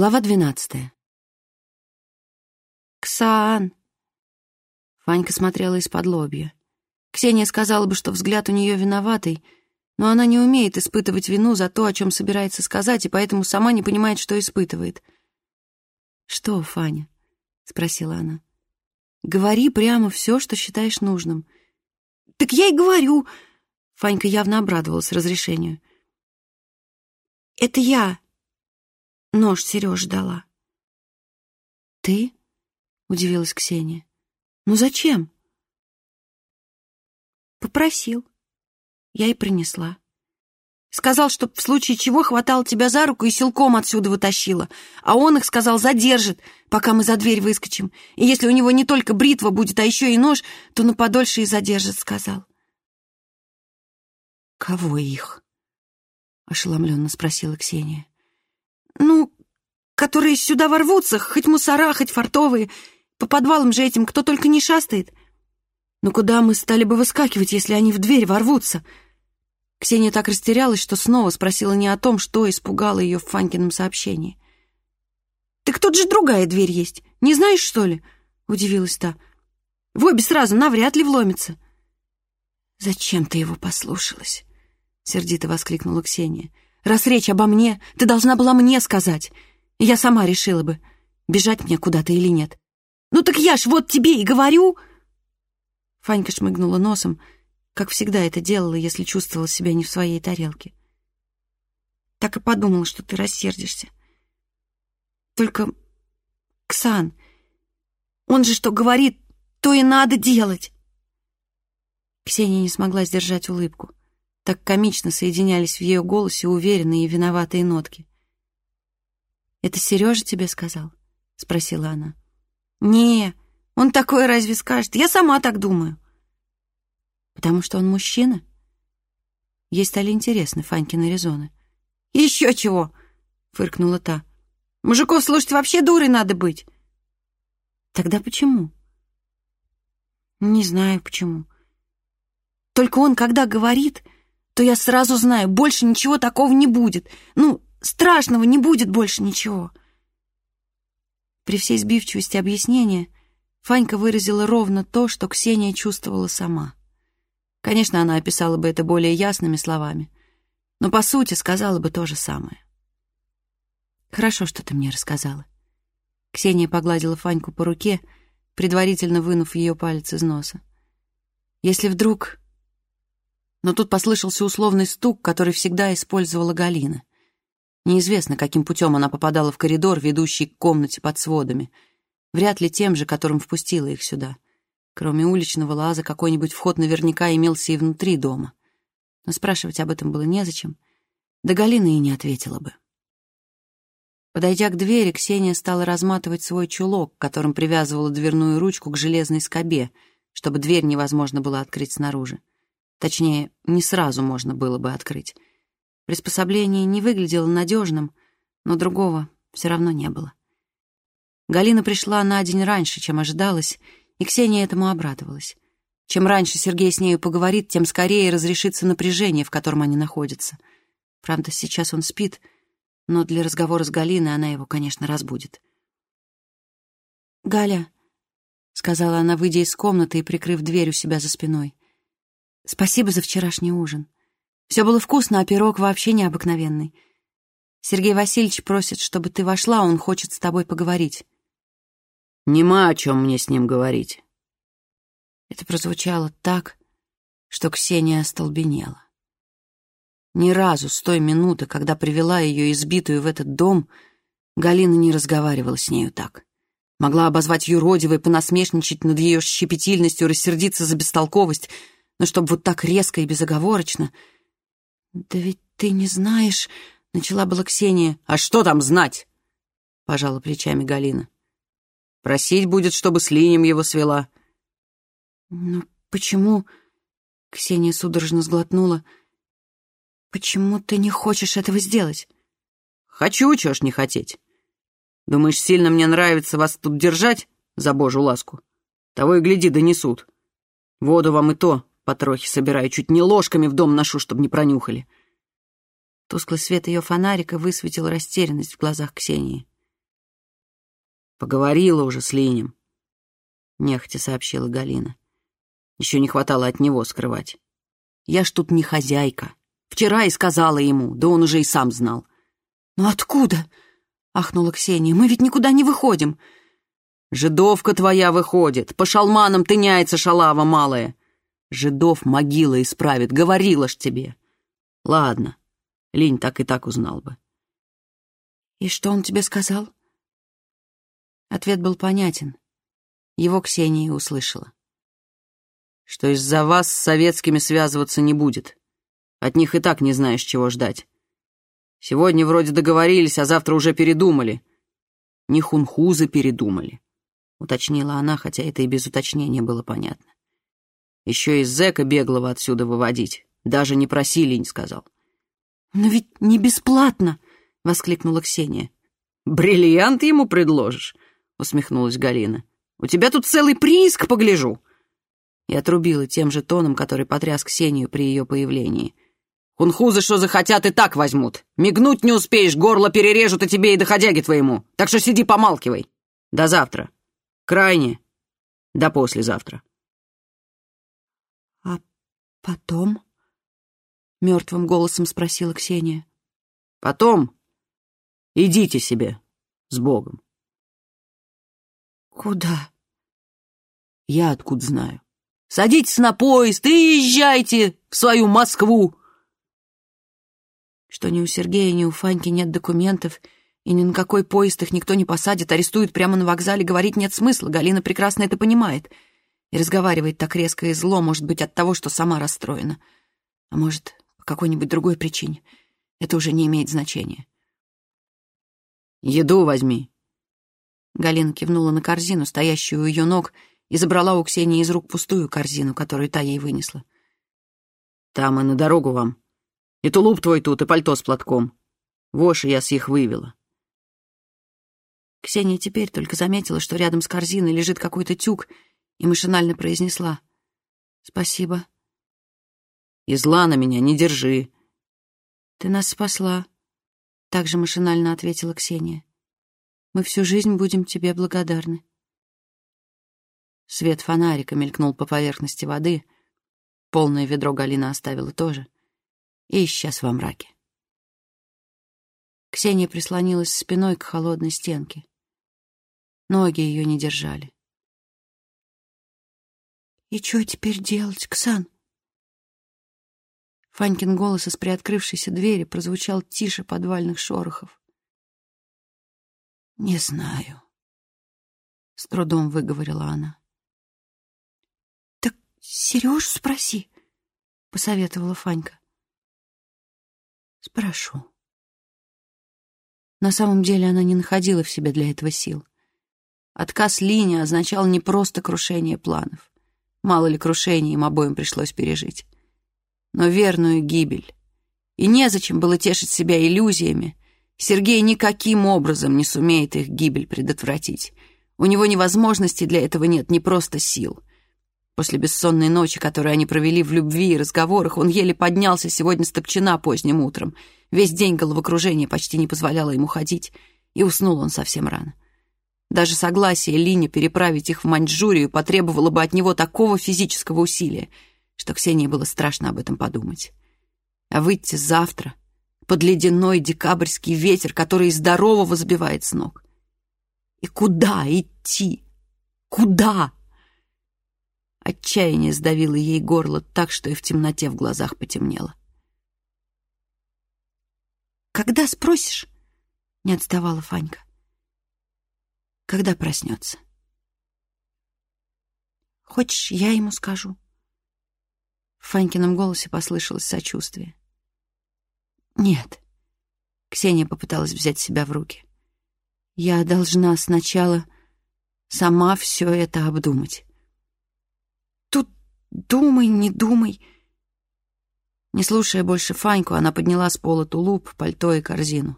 Глава двенадцатая. «Ксан!» Фанька смотрела из-под лобья. Ксения сказала бы, что взгляд у нее виноватый, но она не умеет испытывать вину за то, о чем собирается сказать, и поэтому сама не понимает, что испытывает. «Что, Фаня?» — спросила она. «Говори прямо все, что считаешь нужным». «Так я и говорю!» Фанька явно обрадовалась разрешению. «Это я нож Сереж дала». «Ты?» — удивилась Ксения. «Ну зачем?» «Попросил. Я и принесла. Сказал, чтоб в случае чего хватал тебя за руку и силком отсюда вытащила. А он их, сказал, задержит, пока мы за дверь выскочим. И если у него не только бритва будет, а еще и нож, то на подольше и задержит, сказал. «Кого их?» — ошеломленно спросила Ксения. «Ну, которые сюда ворвутся, хоть мусора, хоть фартовые. По подвалам же этим кто только не шастает. Но куда мы стали бы выскакивать, если они в дверь ворвутся?» Ксения так растерялась, что снова спросила не о том, что испугало ее в Фанькином сообщении. «Так тут же другая дверь есть. Не знаешь, что ли?» — удивилась та. «В обе сразу навряд ли вломится». «Зачем ты его послушалась?» — сердито воскликнула Ксения. «Раз речь обо мне, ты должна была мне сказать. Я сама решила бы, бежать мне куда-то или нет». «Ну так я ж вот тебе и говорю!» Фанька шмыгнула носом, как всегда это делала, если чувствовала себя не в своей тарелке. Так и подумала, что ты рассердишься. Только, Ксан, он же что говорит, то и надо делать. Ксения не смогла сдержать улыбку. Так комично соединялись в ее голосе уверенные и виноватые нотки. «Это Сережа тебе сказал?» — спросила она. «Не, он такое разве скажет? Я сама так думаю». «Потому что он мужчина?» Ей стали интересны Фанькины резоны. «Еще чего!» — фыркнула та. «Мужиков слушать вообще дурой надо быть!» «Тогда почему?» «Не знаю, почему. Только он, когда говорит, то я сразу знаю, больше ничего такого не будет. Ну, страшного не будет больше ничего. При всей сбивчивости объяснения Фанька выразила ровно то, что Ксения чувствовала сама. Конечно, она описала бы это более ясными словами, но по сути сказала бы то же самое. «Хорошо, что ты мне рассказала». Ксения погладила Фаньку по руке, предварительно вынув ее палец из носа. «Если вдруг но тут послышался условный стук, который всегда использовала Галина. Неизвестно, каким путем она попадала в коридор, ведущий к комнате под сводами. Вряд ли тем же, которым впустила их сюда. Кроме уличного лаза, какой-нибудь вход наверняка имелся и внутри дома. Но спрашивать об этом было незачем. Да Галина и не ответила бы. Подойдя к двери, Ксения стала разматывать свой чулок, которым привязывала дверную ручку к железной скобе, чтобы дверь невозможно было открыть снаружи. Точнее, не сразу можно было бы открыть. Приспособление не выглядело надежным, но другого все равно не было. Галина пришла на день раньше, чем ожидалось, и Ксения этому обрадовалась. Чем раньше Сергей с нею поговорит, тем скорее разрешится напряжение, в котором они находятся. Правда, сейчас он спит, но для разговора с Галиной она его, конечно, разбудит. «Галя», — сказала она, выйдя из комнаты и прикрыв дверь у себя за спиной, Спасибо за вчерашний ужин. Все было вкусно, а пирог вообще необыкновенный. Сергей Васильевич просит, чтобы ты вошла, он хочет с тобой поговорить. Нема о чем мне с ним говорить. Это прозвучало так, что Ксения остолбенела. Ни разу с той минуты, когда привела ее избитую в этот дом, Галина не разговаривала с нею так. Могла обозвать юродивой, понасмешничать над ее щепетильностью, рассердиться за бестолковость — но чтобы вот так резко и безоговорочно... «Да ведь ты не знаешь...» — начала была Ксения. «А что там знать?» — пожала плечами Галина. «Просить будет, чтобы с Линем его свела». «Ну почему...» — Ксения судорожно сглотнула. «Почему ты не хочешь этого сделать?» «Хочу, чего ж не хотеть. Думаешь, сильно мне нравится вас тут держать за божью ласку? Того и гляди, донесут. Воду вам и то Потрохи собираю, чуть не ложками в дом ношу, чтобы не пронюхали. Тусклый свет ее фонарика высветил растерянность в глазах Ксении. Поговорила уже с Линем. Нехотя сообщила Галина. Еще не хватало от него скрывать. Я ж тут не хозяйка. Вчера и сказала ему, да он уже и сам знал. «Ну откуда?» — ахнула Ксения. «Мы ведь никуда не выходим». «Жидовка твоя выходит, по шалманам тыняется шалава малая. Жидов могила исправит, говорила ж тебе. Ладно, Линь так и так узнал бы». «И что он тебе сказал?» Ответ был понятен. Его Ксения услышала. «Что из-за вас с советскими связываться не будет. От них и так не знаешь, чего ждать. Сегодня вроде договорились, а завтра уже передумали. Не хунхузы передумали, уточнила она, хотя это и без уточнения было понятно. Еще и зэка беглого отсюда выводить. Даже не просили, не сказал. «Но ведь не бесплатно!» — воскликнула Ксения. «Бриллиант ему предложишь?» — усмехнулась Галина. «У тебя тут целый прииск, погляжу!» И отрубила тем же тоном, который потряс Ксению при ее появлении. Хунхузы, что захотят, и так возьмут. Мигнуть не успеешь, горло перережут и тебе, и доходяги твоему. Так что сиди помалкивай. До завтра. Крайне. До послезавтра. Потом? Мертвым голосом спросила Ксения. Потом идите себе с Богом. Куда? Я откуда знаю. Садитесь на поезд и езжайте в свою Москву что ни у Сергея, ни у Фаньки нет документов, и ни на какой поезд их никто не посадит, арестуют прямо на вокзале, говорить нет смысла, Галина прекрасно это понимает. И разговаривает так резко и зло, может быть, от того, что сама расстроена. А может, по какой-нибудь другой причине. Это уже не имеет значения. «Еду возьми». Галина кивнула на корзину, стоящую у ее ног, и забрала у Ксении из рук пустую корзину, которую та ей вынесла. «Там и на дорогу вам», и тулуп твой тут, и пальто с платком. Воши я с их вывела». Ксения теперь только заметила, что рядом с корзиной лежит какой-то тюк, и машинально произнесла «Спасибо». «И зла на меня не держи». «Ты нас спасла», — также машинально ответила Ксения. «Мы всю жизнь будем тебе благодарны». Свет фонарика мелькнул по поверхности воды. Полное ведро Галина оставила тоже — и исчез во мраке. Ксения прислонилась спиной к холодной стенке. Ноги ее не держали. «И что теперь делать, Ксан?» Фанькин голос из приоткрывшейся двери прозвучал тише подвальных шорохов. «Не знаю», — с трудом выговорила она. «Так Сережу спроси», — посоветовала Фанька. Спрошу. На самом деле она не находила в себе для этого сил. Отказ Лини означал не просто крушение планов. Мало ли крушений им обоим пришлось пережить. Но верную гибель. И незачем было тешить себя иллюзиями. Сергей никаким образом не сумеет их гибель предотвратить. У него ни возможности для этого нет, ни просто сил. После бессонной ночи, которую они провели в любви и разговорах, он еле поднялся сегодня с топчина поздним утром. Весь день головокружение почти не позволяло ему ходить, и уснул он совсем рано. Даже согласие Лини переправить их в Маньчжурию потребовало бы от него такого физического усилия, что Ксении было страшно об этом подумать. А выйти завтра под ледяной декабрьский ветер, который здорового сбивает с ног. И куда идти? Куда? Отчаяние сдавило ей горло так, что и в темноте в глазах потемнело. «Когда спросишь?» — не отставала Фанька. «Когда проснется?» «Хочешь, я ему скажу?» В Фанькином голосе послышалось сочувствие. «Нет», — Ксения попыталась взять себя в руки. «Я должна сначала сама все это обдумать». Думай, не думай. Не слушая больше Фаньку, она подняла с пола тулуп, пальто и корзину.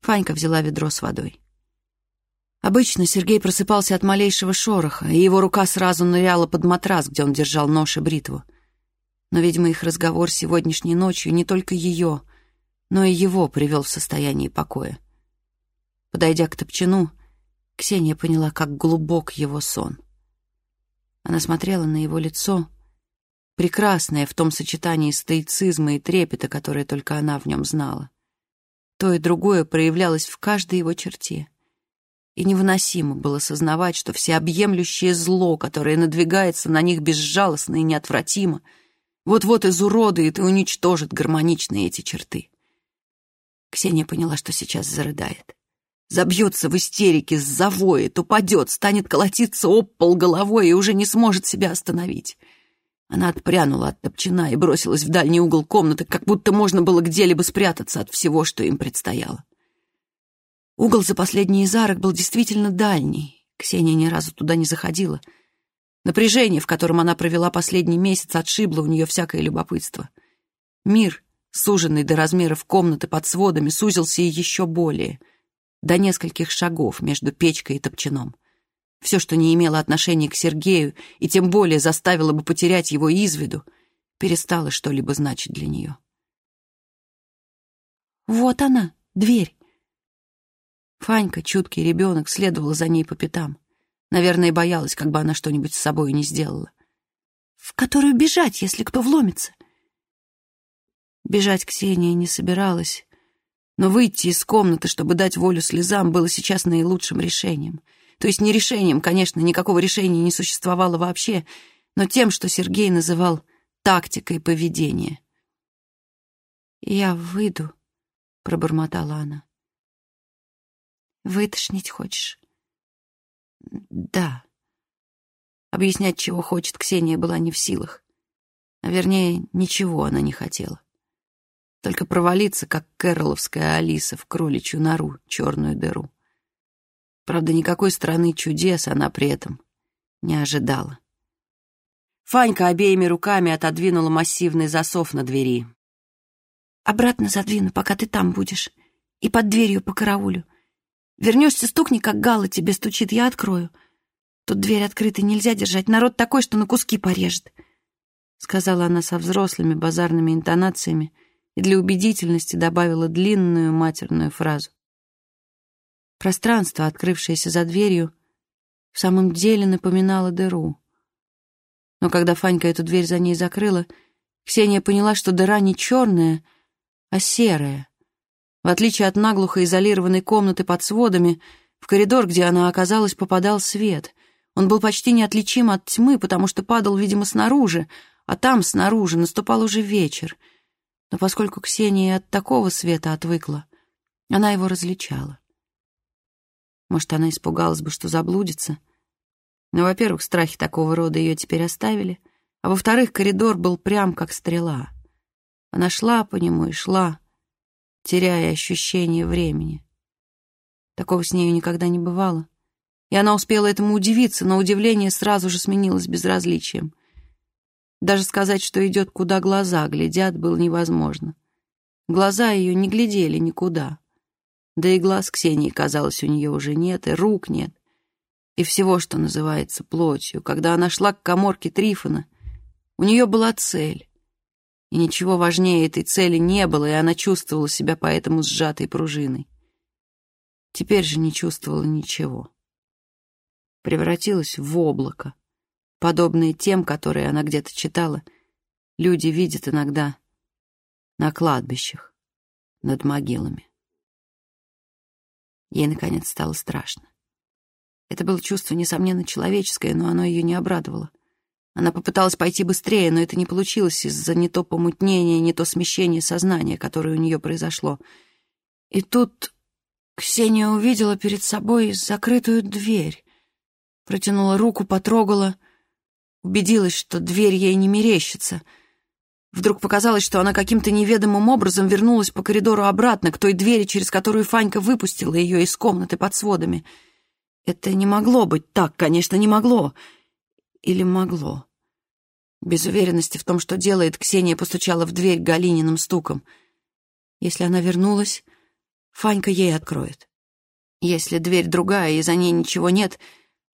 Фанька взяла ведро с водой. Обычно Сергей просыпался от малейшего шороха, и его рука сразу ныряла под матрас, где он держал нож и бритву. Но, видимо, их разговор сегодняшней ночью не только ее, но и его привел в состояние покоя. Подойдя к топчину, Ксения поняла, как глубок его сон. Она смотрела на его лицо, прекрасное в том сочетании стоицизма и трепета, которое только она в нем знала. То и другое проявлялось в каждой его черте. И невыносимо было сознавать, что всеобъемлющее зло, которое надвигается на них безжалостно и неотвратимо, вот-вот изуродует и уничтожит гармоничные эти черты. Ксения поняла, что сейчас зарыдает. Забьется в истерике, завоет, упадет, станет колотиться об пол головой и уже не сможет себя остановить. Она отпрянула от топчина и бросилась в дальний угол комнаты, как будто можно было где-либо спрятаться от всего, что им предстояло. Угол за последний изарок был действительно дальний. Ксения ни разу туда не заходила. Напряжение, в котором она провела последний месяц, отшибло у нее всякое любопытство. Мир, суженный до размеров комнаты под сводами, сузился и еще более, до нескольких шагов между печкой и топчаном. Все, что не имело отношения к Сергею, и тем более заставило бы потерять его из виду, перестало что-либо значить для нее. «Вот она, дверь!» Фанька, чуткий ребенок, следовала за ней по пятам. Наверное, боялась, как бы она что-нибудь с собой не сделала. «В которую бежать, если кто вломится?» Бежать Ксения не собиралась, но выйти из комнаты, чтобы дать волю слезам, было сейчас наилучшим решением — то есть не решением, конечно, никакого решения не существовало вообще, но тем, что Сергей называл тактикой поведения. «Я выйду», — пробормотала она. «Вытошнить хочешь?» «Да». Объяснять, чего хочет Ксения, была не в силах. А вернее, ничего она не хотела. Только провалиться, как кэроловская Алиса в кроличью нору, черную дыру. Правда, никакой страны чудес она при этом не ожидала. Фанька обеими руками отодвинула массивный засов на двери. «Обратно задвину, пока ты там будешь, и под дверью по караулю. Вернешься, стукни, как Гала тебе стучит, я открою. Тут дверь открытой нельзя держать, народ такой, что на куски порежет», — сказала она со взрослыми базарными интонациями и для убедительности добавила длинную матерную фразу. Пространство, открывшееся за дверью, в самом деле напоминало дыру. Но когда Фанька эту дверь за ней закрыла, Ксения поняла, что дыра не черная, а серая. В отличие от наглухо изолированной комнаты под сводами, в коридор, где она оказалась, попадал свет. Он был почти неотличим от тьмы, потому что падал, видимо, снаружи, а там, снаружи, наступал уже вечер. Но поскольку Ксения от такого света отвыкла, она его различала. Может, она испугалась бы, что заблудится. Но, во-первых, страхи такого рода ее теперь оставили, а во-вторых, коридор был прям как стрела. Она шла по нему и шла, теряя ощущение времени. Такого с нею никогда не бывало. И она успела этому удивиться, но удивление сразу же сменилось безразличием. Даже сказать, что идет, куда глаза глядят, было невозможно. Глаза ее не глядели никуда. Да и глаз Ксении, казалось, у нее уже нет, и рук нет, и всего, что называется плотью. Когда она шла к коморке Трифона, у нее была цель, и ничего важнее этой цели не было, и она чувствовала себя поэтому сжатой пружиной. Теперь же не чувствовала ничего. Превратилась в облако, подобное тем, которые она где-то читала, люди видят иногда на кладбищах над могилами. Ей, наконец, стало страшно. Это было чувство, несомненно, человеческое, но оно ее не обрадовало. Она попыталась пойти быстрее, но это не получилось из-за не то помутнения, не то смещения сознания, которое у нее произошло. И тут Ксения увидела перед собой закрытую дверь. Протянула руку, потрогала, убедилась, что дверь ей не мерещится — Вдруг показалось, что она каким-то неведомым образом вернулась по коридору обратно к той двери, через которую Фанька выпустила ее из комнаты под сводами. Это не могло быть так, конечно, не могло. Или могло? Без уверенности в том, что делает, Ксения постучала в дверь Галининым стуком. Если она вернулась, Фанька ей откроет. Если дверь другая и за ней ничего нет,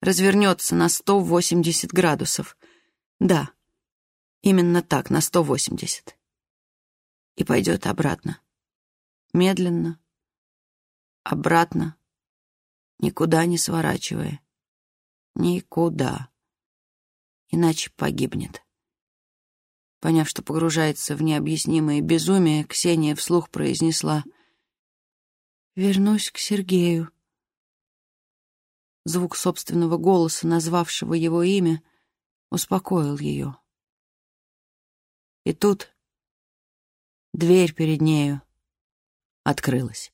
развернется на 180 градусов. Да, Именно так, на 180. И пойдет обратно. Медленно. Обратно. Никуда не сворачивая. Никуда. Иначе погибнет. Поняв, что погружается в необъяснимое безумие, Ксения вслух произнесла «Вернусь к Сергею». Звук собственного голоса, назвавшего его имя, успокоил ее. И тут дверь перед нею открылась.